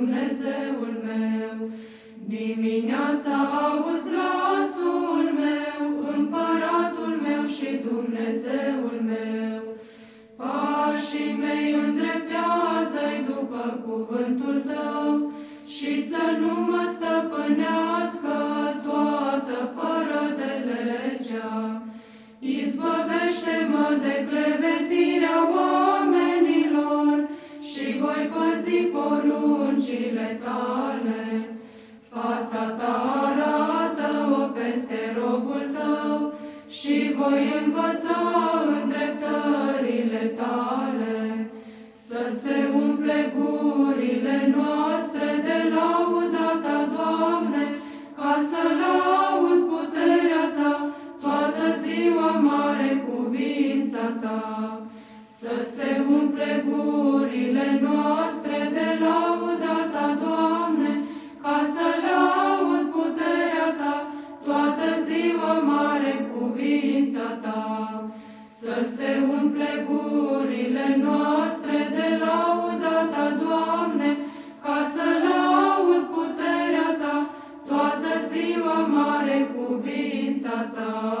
Dumnezeul meu. Dimineața auzi glasul meu, împăratul meu și Dumnezeul meu. Pașii mei îndreptează-i după cuvântul tău și să nu mă stăpânească toată fără de legea. Izbăvește-mă de clevetirea oamenilor, tale. Fața ta arată-o peste robul tău și voi învăța îndreptările tale. Să se umple gurile noastre de lauda ta, Doamne, ca să laud puterea ta toată ziua mare cuvința ta. Să se umple gurile noastre de lauda se umple gurile noastre de lauda Ta, Doamne, ca să laud puterea Ta, toată ziua mare cuvința Ta.